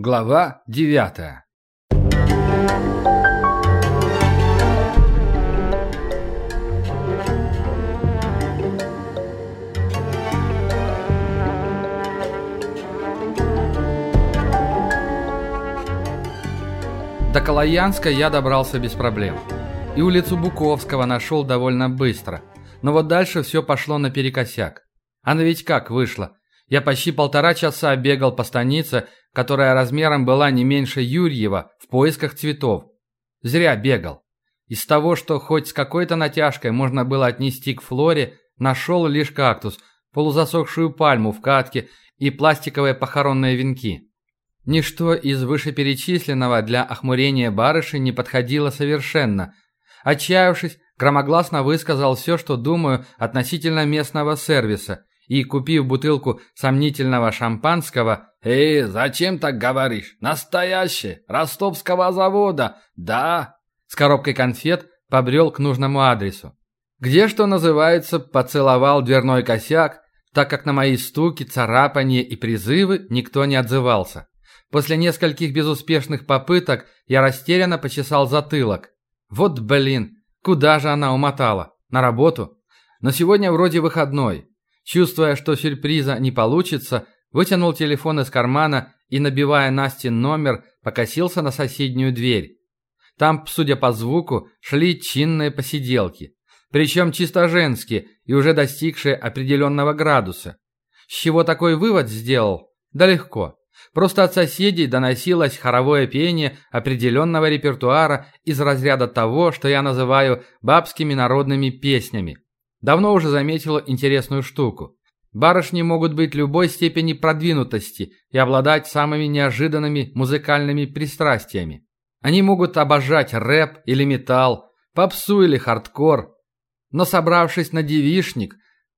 Глава девятая До Калаянска я добрался без проблем. И улицу Буковского нашел довольно быстро. Но вот дальше все пошло наперекосяк. Оно ведь как вышло? Я почти полтора часа бегал по станице, которая размером была не меньше Юрьева, в поисках цветов. Зря бегал. Из того, что хоть с какой-то натяжкой можно было отнести к флоре, нашел лишь кактус, полузасохшую пальму в катке и пластиковые похоронные венки. Ничто из вышеперечисленного для охмурения барыши не подходило совершенно. Отчаявшись, громогласно высказал все, что думаю относительно местного сервиса, и, купив бутылку сомнительного шампанского, «Эй, зачем так говоришь? Настоящее, ростовского завода, да?» С коробкой конфет побрел к нужному адресу. Где, что называется, поцеловал дверной косяк, так как на мои стуки, царапания и призывы никто не отзывался. После нескольких безуспешных попыток я растерянно почесал затылок. Вот блин, куда же она умотала? На работу? Но сегодня вроде выходной. Чувствуя, что сюрприза не получится, вытянул телефон из кармана и, набивая Настин номер, покосился на соседнюю дверь. Там, судя по звуку, шли чинные посиделки. Причем чисто женские и уже достигшие определенного градуса. С чего такой вывод сделал? Да легко. Просто от соседей доносилось хоровое пение определенного репертуара из разряда того, что я называю бабскими народными песнями. Давно уже заметила интересную штуку. Барышни могут быть любой степени продвинутости и обладать самыми неожиданными музыкальными пристрастиями. Они могут обожать рэп или металл, попсу или хардкор. Но собравшись на девишник,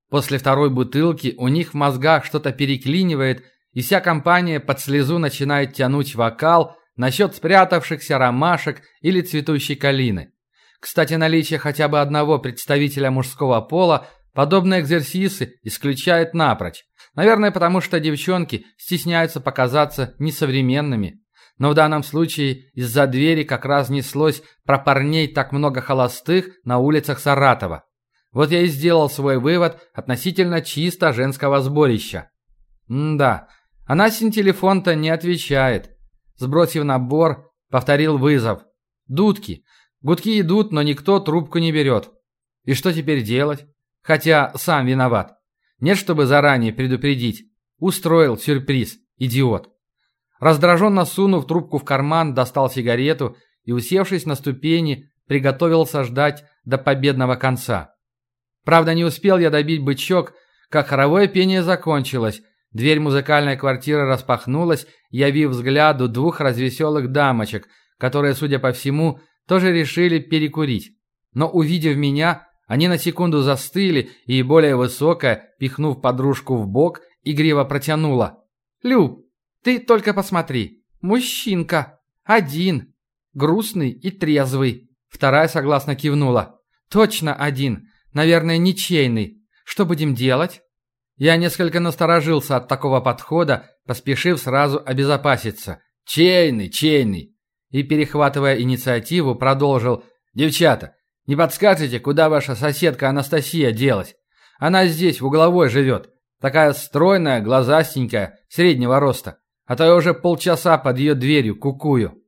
после второй бутылки у них в мозгах что-то переклинивает, и вся компания под слезу начинает тянуть вокал насчет спрятавшихся ромашек или цветущей калины. Кстати, наличие хотя бы одного представителя мужского пола подобные экзерсисы исключает напрочь. Наверное, потому что девчонки стесняются показаться несовременными. Но в данном случае из-за двери как раз неслось про парней так много холостых на улицах Саратова. Вот я и сделал свой вывод относительно чисто женского сборища. М-да, а Насин телефон-то не отвечает. Сбросив набор, повторил вызов. Дудки. Гудки идут, но никто трубку не берет. И что теперь делать? Хотя сам виноват. Нет, чтобы заранее предупредить. Устроил сюрприз, идиот. Раздраженно сунув трубку в карман, достал сигарету и, усевшись на ступени, приготовился ждать до победного конца. Правда, не успел я добить бычок, как хоровое пение закончилось. Дверь музыкальной квартиры распахнулась, явив взгляду двух развеселых дамочек, которые, судя по всему, тоже решили перекурить. Но увидев меня, они на секунду застыли, и более высокая, пихнув подружку в бок, игриво протянула. «Люб, ты только посмотри. Мужчинка. Один. Грустный и трезвый». Вторая согласно кивнула. «Точно один. Наверное, ничейный. Что будем делать?» Я несколько насторожился от такого подхода, поспешив сразу обезопаситься. «Чейный, чейный и, перехватывая инициативу, продолжил «Девчата, не подскажете, куда ваша соседка Анастасия делась? Она здесь, в угловой живет. Такая стройная, глазастенькая, среднего роста. А то я уже полчаса под ее дверью кукую».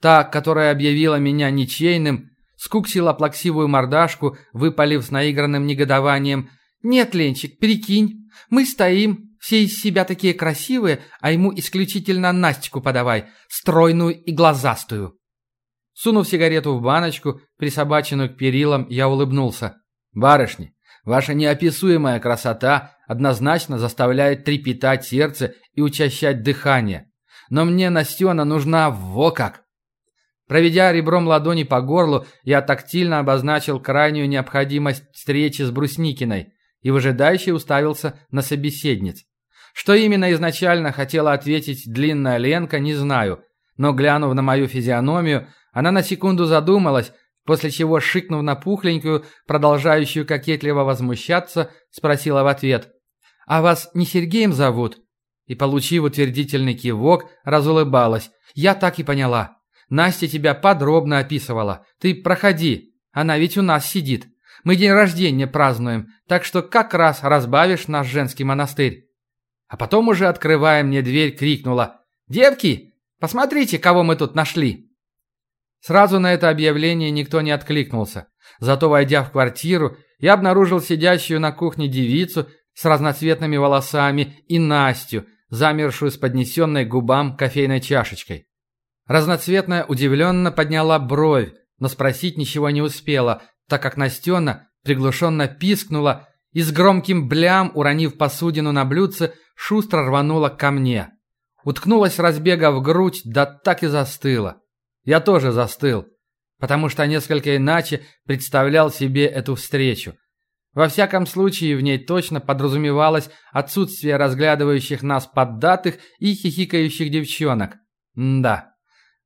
Та, которая объявила меня ничейным, скуксила плаксивую мордашку, выпалив с наигранным негодованием «Нет, Ленчик, прикинь, мы стоим, все из себя такие красивые, а ему исключительно Настику подавай, стройную и глазастую». Сунув сигарету в баночку, присобаченную к перилам, я улыбнулся. «Барышни, ваша неописуемая красота однозначно заставляет трепетать сердце и учащать дыхание. Но мне Настена нужна во как!» Проведя ребром ладони по горлу, я тактильно обозначил крайнюю необходимость встречи с Брусникиной и выжидающе уставился на собеседниц. Что именно изначально хотела ответить длинная Ленка, не знаю, но глянув на мою физиономию, она на секунду задумалась, после чего, шикнув на пухленькую, продолжающую кокетливо возмущаться, спросила в ответ. «А вас не Сергеем зовут?» И, получив утвердительный кивок, разулыбалась. «Я так и поняла. Настя тебя подробно описывала. Ты проходи. Она ведь у нас сидит. Мы день рождения празднуем, так что как раз разбавишь наш женский монастырь». А потом уже, открывая мне дверь, крикнула. «Девки, посмотрите, кого мы тут нашли!» Сразу на это объявление никто не откликнулся. Зато, войдя в квартиру, я обнаружил сидящую на кухне девицу с разноцветными волосами и Настю, замершую с поднесенной губам кофейной чашечкой. Разноцветная удивленно подняла бровь, но спросить ничего не успела, так как Настена приглушенно пискнула и с громким блям, уронив посудину на блюдце, шустро рванула ко мне. Уткнулась разбега в грудь, да так и застыла. Я тоже застыл, потому что несколько иначе представлял себе эту встречу. Во всяком случае, в ней точно подразумевалось отсутствие разглядывающих нас поддатых и хихикающих девчонок. М да.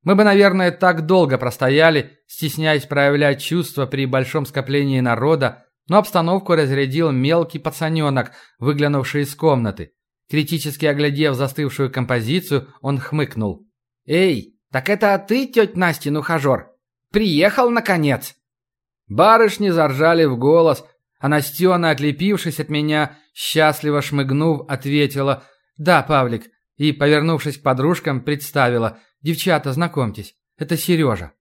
Мы бы, наверное, так долго простояли, стесняясь проявлять чувства при большом скоплении народа, но обстановку разрядил мелкий пацаненок, выглянувший из комнаты. Критически оглядев застывшую композицию, он хмыкнул. «Эй, так это ты, тетя Настин ухажер? Приехал, наконец!» Барышни заржали в голос, а Настена, отлепившись от меня, счастливо шмыгнув, ответила «Да, Павлик», и, повернувшись к подружкам, представила «Девчата, знакомьтесь, это Сережа».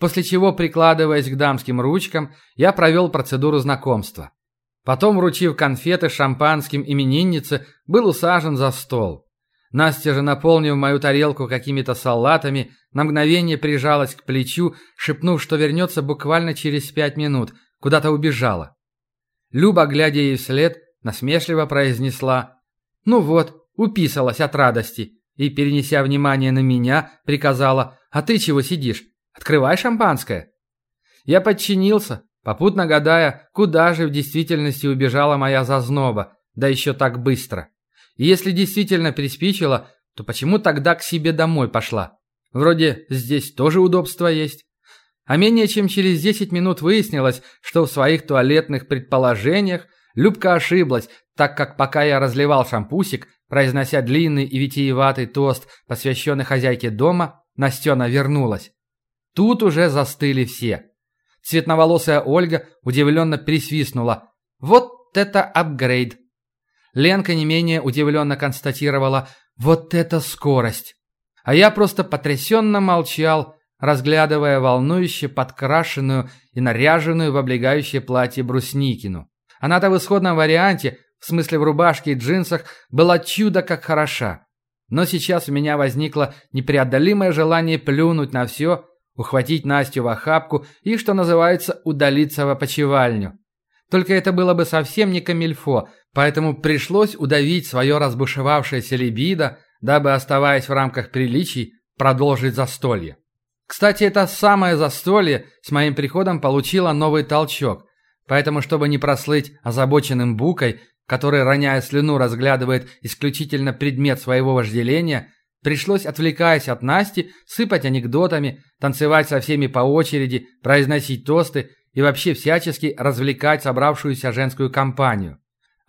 После чего, прикладываясь к дамским ручкам, я провел процедуру знакомства. Потом, вручив конфеты шампанским имениннице, был усажен за стол. Настя же, наполнив мою тарелку какими-то салатами, на мгновение прижалась к плечу, шепнув, что вернется буквально через пять минут, куда-то убежала. Люба, глядя ей вслед, насмешливо произнесла «Ну вот, уписалась от радости» и, перенеся внимание на меня, приказала «А ты чего сидишь? Открывай шампанское». Я подчинился, попутно гадая, куда же в действительности убежала моя зазноба, да еще так быстро. И если действительно приспичило, то почему тогда к себе домой пошла? Вроде здесь тоже удобства есть. А менее чем через 10 минут выяснилось, что в своих туалетных предположениях Любка ошиблась, так как пока я разливал шампусик, произнося длинный и витиеватый тост, посвященный хозяйке дома, Настена вернулась. Тут уже застыли все. Цветноволосая Ольга удивленно присвистнула. «Вот это апгрейд!» Ленка не менее удивленно констатировала «Вот это скорость!» А я просто потрясенно молчал, разглядывая волнующе подкрашенную и наряженную в облегающее платье Брусникину. Она-то в исходном варианте, в смысле в рубашке и джинсах, была чудо как хороша. Но сейчас у меня возникло непреодолимое желание плюнуть на все, ухватить Настю в охапку и, что называется, удалиться в опочивальню. Только это было бы совсем не камильфо, поэтому пришлось удавить свое разбушевавшееся либидо, дабы, оставаясь в рамках приличий, продолжить застолье. Кстати, это самое застолье с моим приходом получило новый толчок, поэтому, чтобы не прослыть озабоченным букой, который, роняя слюну, разглядывает исключительно предмет своего вожделения, пришлось, отвлекаясь от Насти, сыпать анекдотами, танцевать со всеми по очереди, произносить тосты и вообще всячески развлекать собравшуюся женскую компанию.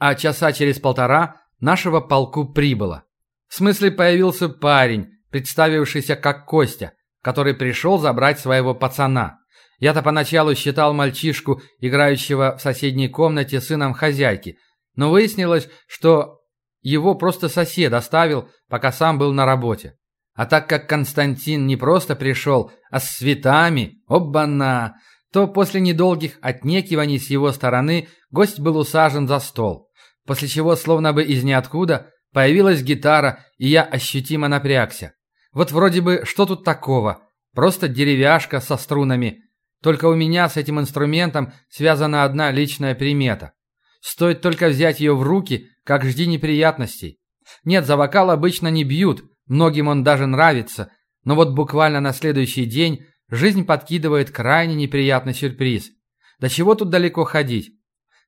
А часа через полтора нашего полку прибыло. В смысле появился парень, представившийся как Костя, который пришел забрать своего пацана. Я-то поначалу считал мальчишку, играющего в соседней комнате сыном хозяйки, но выяснилось, что его просто сосед оставил, пока сам был на работе. А так как Константин не просто пришел, а с цветами, обана, то после недолгих отнекиваний с его стороны гость был усажен за стол. После чего, словно бы из ниоткуда, появилась гитара, и я ощутимо напрягся. Вот вроде бы, что тут такого? Просто деревяшка со струнами. Только у меня с этим инструментом связана одна личная примета. Стоит только взять ее в руки, как жди неприятностей. Нет, за вокал обычно не бьют, многим он даже нравится, но вот буквально на следующий день жизнь подкидывает крайне неприятный сюрприз. До чего тут далеко ходить?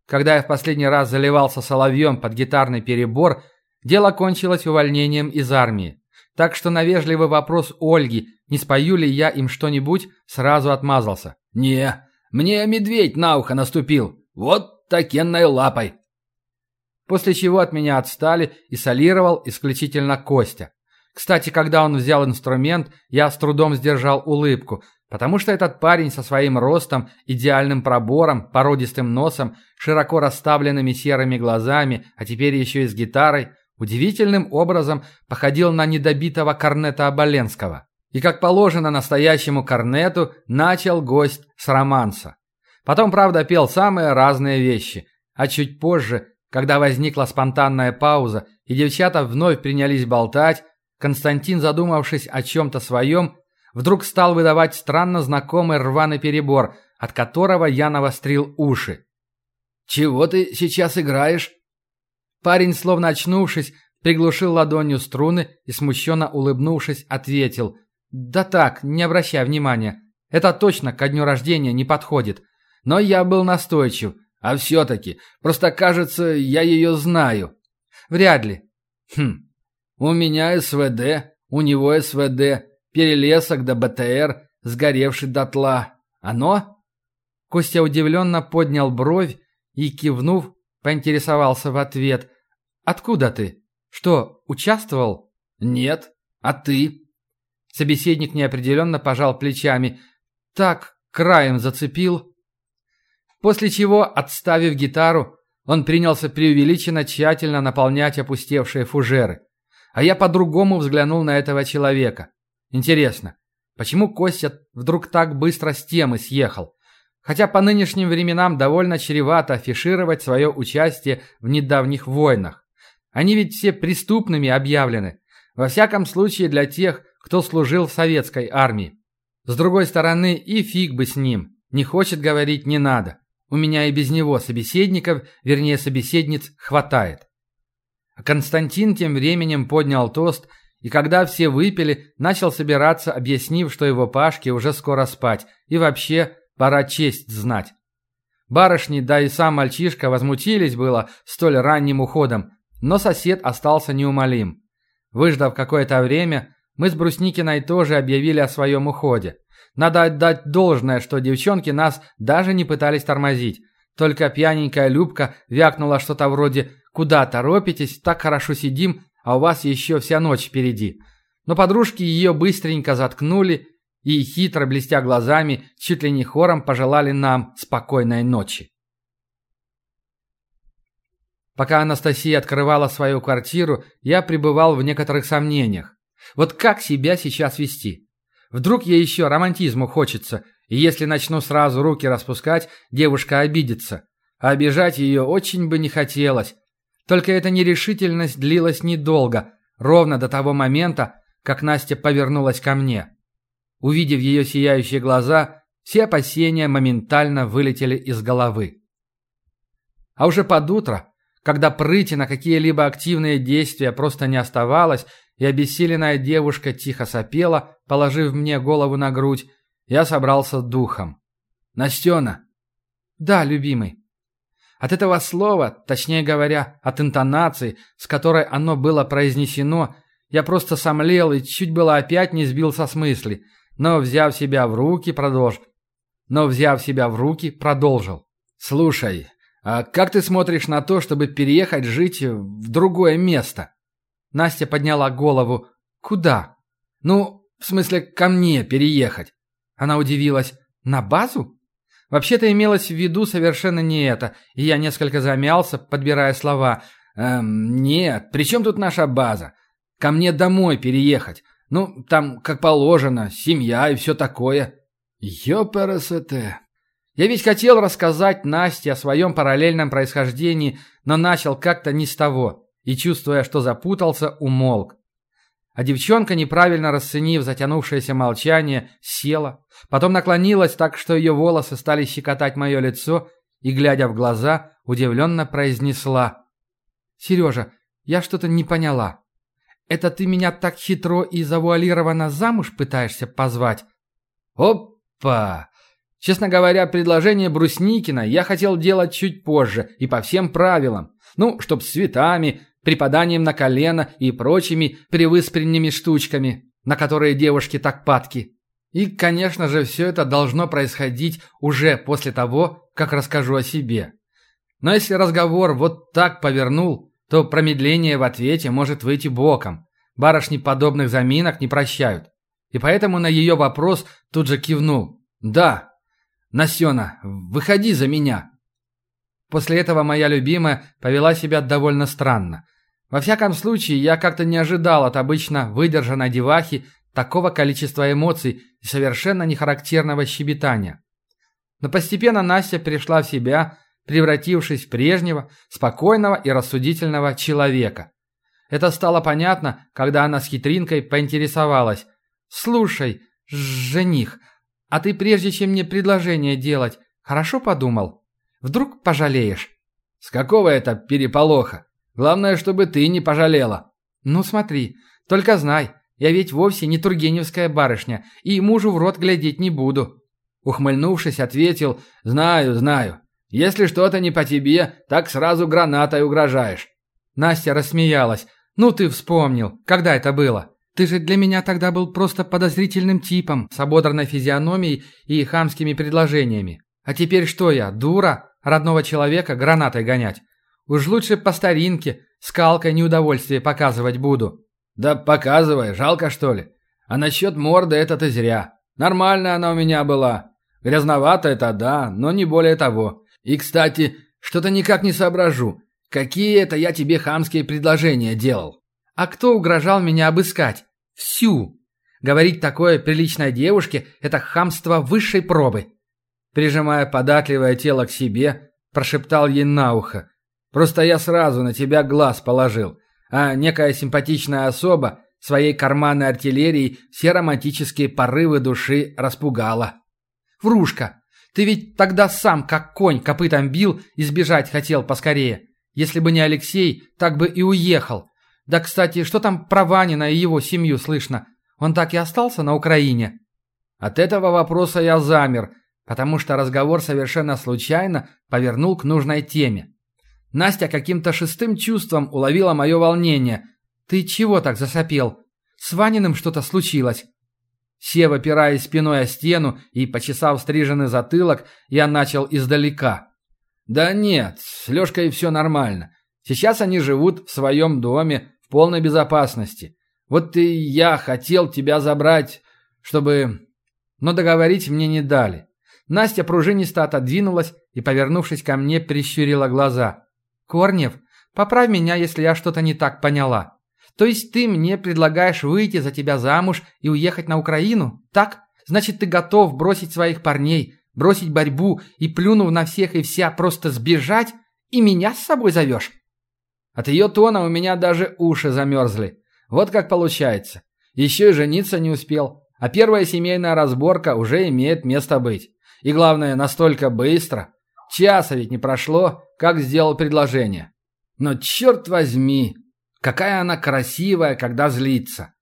Когда я в последний раз заливался соловьем под гитарный перебор, дело кончилось увольнением из армии. Так что на вежливый вопрос Ольги, не спою ли я им что-нибудь, сразу отмазался. «Не, мне медведь на ухо наступил. Вот такенной лапой». после чего от меня отстали и солировал исключительно Костя. Кстати, когда он взял инструмент, я с трудом сдержал улыбку, потому что этот парень со своим ростом, идеальным пробором, породистым носом, широко расставленными серыми глазами, а теперь еще и с гитарой, удивительным образом походил на недобитого корнета Оболенского. И, как положено настоящему корнету, начал гость с романса. Потом, правда, пел самые разные вещи, а чуть позже, когда возникла спонтанная пауза, и девчата вновь принялись болтать, Константин, задумавшись о чем-то своем, вдруг стал выдавать странно знакомый рваный перебор, от которого я навострил уши. «Чего ты сейчас играешь?» Парень, словно очнувшись, приглушил ладонью струны и, смущенно улыбнувшись, ответил. «Да так, не обращай внимания. Это точно ко дню рождения не подходит. Но я был настойчив. А все-таки, просто кажется, я ее знаю». «Вряд ли». «Хм, у меня СВД, у него СВД, перелесок до БТР, сгоревший дотла. Оно?» Костя удивленно поднял бровь и, кивнув, поинтересовался в ответ. «Откуда ты? Что, участвовал?» «Нет. А ты?» Собеседник неопределенно пожал плечами. «Так, краем зацепил». После чего, отставив гитару, он принялся преувеличенно тщательно наполнять опустевшие фужеры. А я по-другому взглянул на этого человека. Интересно, почему Костя вдруг так быстро с темы съехал? Хотя по нынешним временам довольно чревато афишировать свое участие в недавних войнах. Они ведь все преступными объявлены. Во всяком случае для тех, кто служил в советской армии. С другой стороны, и фиг бы с ним. Не хочет говорить, не надо. У меня и без него собеседников, вернее собеседниц, хватает. Константин тем временем поднял тост, и когда все выпили, начал собираться, объяснив, что его Пашке уже скоро спать, и вообще пора честь знать. Барышни, да и сам мальчишка возмутились было столь ранним уходом, но сосед остался неумолим. Выждав какое-то время, мы с Брусникиной тоже объявили о своем уходе. Надо отдать должное, что девчонки нас даже не пытались тормозить. Только пьяненькая Любка вякнула что-то вроде «Куда торопитесь? Так хорошо сидим, а у вас еще вся ночь впереди». Но подружки ее быстренько заткнули и, хитро блестя глазами, чуть ли не хором пожелали нам спокойной ночи. Пока Анастасия открывала свою квартиру, я пребывал в некоторых сомнениях. Вот как себя сейчас вести? Вдруг ей еще романтизму хочется, и если начну сразу руки распускать, девушка обидится. А обижать ее очень бы не хотелось. Только эта нерешительность длилась недолго, ровно до того момента, как Настя повернулась ко мне. Увидев ее сияющие глаза, все опасения моментально вылетели из головы. А уже под утро, когда прыти на какие-либо активные действия просто не оставалось, и обессиленная девушка тихо сопела, положив мне голову на грудь, я собрался духом. «Настена!» «Да, любимый». От этого слова, точнее говоря, от интонации, с которой оно было произнесено, я просто сомлел и чуть было опять не сбился с мысли, но, взяв себя в руки, продолжил. Но, взяв себя в руки, продолжил. «Слушай, «А как ты смотришь на то, чтобы переехать жить в другое место?» Настя подняла голову. «Куда?» «Ну, в смысле, ко мне переехать». Она удивилась. «На базу?» Вообще-то имелось в виду совершенно не это, и я несколько замялся, подбирая слова. «Эм, нет, при чем тут наша база? Ко мне домой переехать. Ну, там, как положено, семья и все такое». «Ёпересете», я ведь хотел рассказать Насте о своем параллельном происхождении, но начал как-то не с того, и, чувствуя, что запутался, умолк. А девчонка, неправильно расценив затянувшееся молчание, села, потом наклонилась так, что ее волосы стали щекотать мое лицо, и, глядя в глаза, удивленно произнесла. «Сережа, я что-то не поняла. Это ты меня так хитро и завуалированно замуж пытаешься позвать?» «Опа!» Честно говоря, предложение Брусникина я хотел делать чуть позже и по всем правилам. Ну, чтоб с цветами, припаданием на колено и прочими привыспренними штучками, на которые девушки так падки. И, конечно же, все это должно происходить уже после того, как расскажу о себе. Но если разговор вот так повернул, то промедление в ответе может выйти боком. Барышни подобных заминок не прощают. И поэтому на ее вопрос тут же кивнул. «Да, Насена, выходи за меня!» После этого моя любимая повела себя довольно странно. Во всяком случае, я как-то не ожидал от обычно выдержанной девахи такого количества эмоций и совершенно нехарактерного щебетания. Но постепенно Настя пришла в себя, превратившись в прежнего, спокойного и рассудительного человека. Это стало понятно, когда она с хитринкой поинтересовалась. «Слушай, жених, а ты прежде чем мне предложение делать, хорошо подумал? Вдруг пожалеешь?» «С какого это переполоха? Главное, чтобы ты не пожалела». «Ну смотри, только знай, я ведь вовсе не Тургеневская барышня, и мужу в рот глядеть не буду». Ухмыльнувшись, ответил «Знаю, знаю. Если что-то не по тебе, так сразу гранатой угрожаешь». Настя рассмеялась. «Ну ты вспомнил. Когда это было? Ты же для меня тогда был просто подозрительным типом с ободранной физиономией и хамскими предложениями. А теперь что я, дура? Родного человека гранатой гонять? Уж лучше по старинке, скалкой неудовольствие показывать буду». «Да показывай, жалко что ли? А насчет морды это ты зря. Нормальная она у меня была. Грязновато это да, но не более того. И, кстати, что-то никак не соображу. Какие это я тебе хамские предложения делал? А кто угрожал меня обыскать? Всю. Говорить такое приличной девушке – это хамство высшей пробы. Прижимая податливое тело к себе, прошептал ей на ухо. Просто я сразу на тебя глаз положил, а некая симпатичная особа своей карманной артиллерией все романтические порывы души распугала. «Врушка, ты ведь тогда сам, как конь, копытом бил и сбежать хотел поскорее. Если бы не Алексей, так бы и уехал. Да, кстати, что там про Ванина и его семью слышно? Он так и остался на Украине?» От этого вопроса я замер, потому что разговор совершенно случайно повернул к нужной теме. Настя каким-то шестым чувством уловила мое волнение. «Ты чего так засопел? С Ваниным что-то случилось?» Сев, опираясь спиной о стену и почесав стриженный затылок, я начал издалека. «Да нет, с Лешкой все нормально. Сейчас они живут в своем доме, в полной безопасности. Вот и я хотел тебя забрать, чтобы...» Но договорить мне не дали. Настя пружинисто отодвинулась и, повернувшись ко мне, прищурила глаза. «Корнев, поправь меня, если я что-то не так поняла. То есть ты мне предлагаешь выйти за тебя замуж и уехать на Украину? Так? Значит, ты готов бросить своих парней, бросить борьбу и, плюнув на всех и вся, просто сбежать и меня с собой зовешь?» От ее тона у меня даже уши замерзли. Вот как получается. Еще и жениться не успел. А первая семейная разборка уже имеет место быть. И главное, настолько быстро. Часа ведь не прошло, как сделал предложение. Но черт возьми, какая она красивая, когда злится.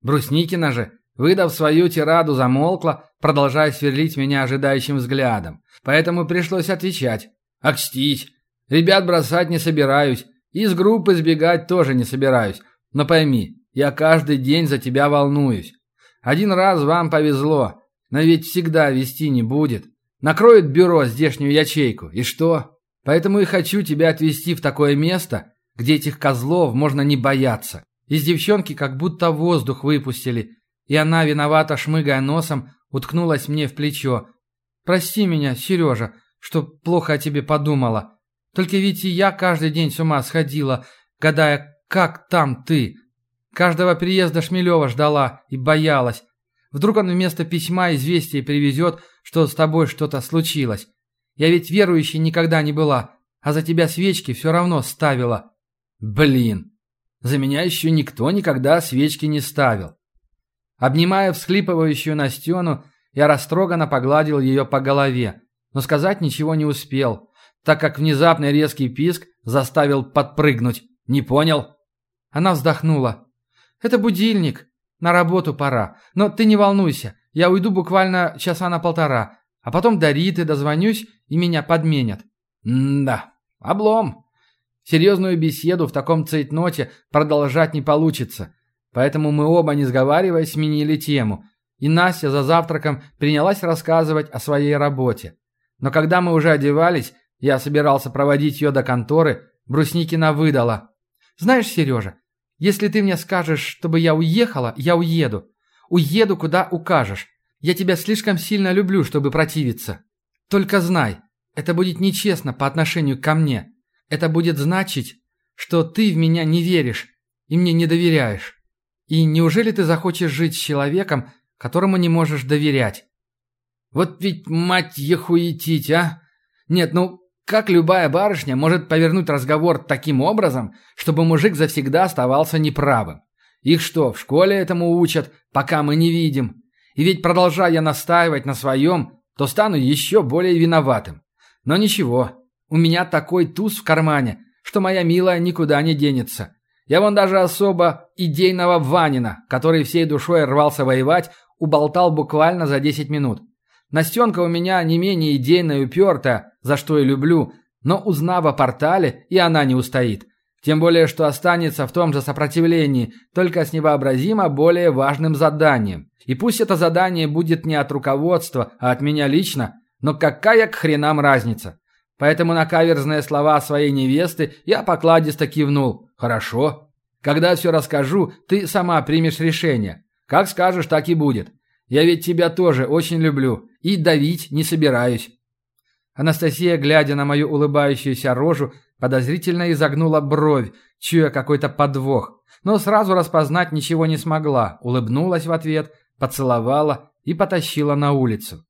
Брусникина же, выдав свою тираду, замолкла, продолжая сверлить меня ожидающим взглядом. Поэтому пришлось отвечать. Окстить. Ребят бросать не собираюсь. Из группы сбегать тоже не собираюсь. Но пойми, я каждый день за тебя волнуюсь. Один раз вам повезло, но ведь всегда вести не будет. Накроет бюро здешнюю ячейку, и что? Поэтому и хочу тебя отвезти в такое место, где этих козлов можно не бояться. Из девчонки как будто воздух выпустили, и она, виновата шмыгая носом, уткнулась мне в плечо. «Прости меня, Сережа, что плохо о тебе подумала. Только ведь и я каждый день с ума сходила, гадая, как там ты. Каждого приезда Шмелева ждала и боялась. Вдруг он вместо письма известие привезет, что с тобой что-то случилось. Я ведь верующей никогда не была, а за тебя свечки все равно ставила. Блин, за меня еще никто никогда свечки не ставил. Обнимая всхлипывающую Настену, я растроганно погладил ее по голове, но сказать ничего не успел так как внезапный резкий писк заставил подпрыгнуть. Не понял? Она вздохнула. «Это будильник. На работу пора. Но ты не волнуйся. Я уйду буквально часа на полтора. А потом до Риты дозвонюсь, и меня подменят». «М-да. Облом. Серьезную беседу в таком цейтноте продолжать не получится. Поэтому мы оба, не сговариваясь, сменили тему. И Настя за завтраком принялась рассказывать о своей работе. Но когда мы уже одевались, Я собирался проводить ее до конторы, Брусникина выдала. «Знаешь, Сережа, если ты мне скажешь, чтобы я уехала, я уеду. Уеду, куда укажешь. Я тебя слишком сильно люблю, чтобы противиться. Только знай, это будет нечестно по отношению ко мне. Это будет значить, что ты в меня не веришь и мне не доверяешь. И неужели ты захочешь жить с человеком, которому не можешь доверять? Вот ведь мать ехуетить, а? Нет, ну как любая барышня может повернуть разговор таким образом, чтобы мужик завсегда оставался неправым? Их что, в школе этому учат, пока мы не видим? И ведь продолжая настаивать на своем, то стану еще более виноватым. Но ничего, у меня такой туз в кармане, что моя милая никуда не денется. Я вон даже особо идейного Ванина, который всей душой рвался воевать, уболтал буквально за 10 минут. Настенка у меня не менее идейная и упертая, за что и люблю, но узнав о портале, и она не устоит. Тем более, что останется в том же сопротивлении, только с невообразимо более важным заданием. И пусть это задание будет не от руководства, а от меня лично, но какая к хренам разница? Поэтому на каверзные слова своей невесты я покладисто кивнул. «Хорошо. Когда все расскажу, ты сама примешь решение. Как скажешь, так и будет. Я ведь тебя тоже очень люблю и давить не собираюсь». Анастасия, глядя на мою улыбающуюся рожу, подозрительно изогнула бровь, чуя какой-то подвох, но сразу распознать ничего не смогла, улыбнулась в ответ, поцеловала и потащила на улицу.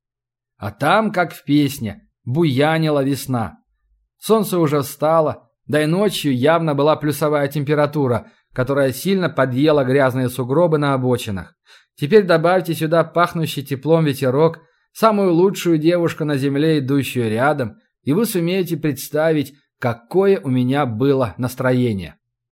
А там, как в песне, буянила весна. Солнце уже встало, да и ночью явно была плюсовая температура, которая сильно подъела грязные сугробы на обочинах. Теперь добавьте сюда пахнущий теплом ветерок, самую лучшую девушку на земле, идущую рядом, и вы сумеете представить, какое у меня было настроение.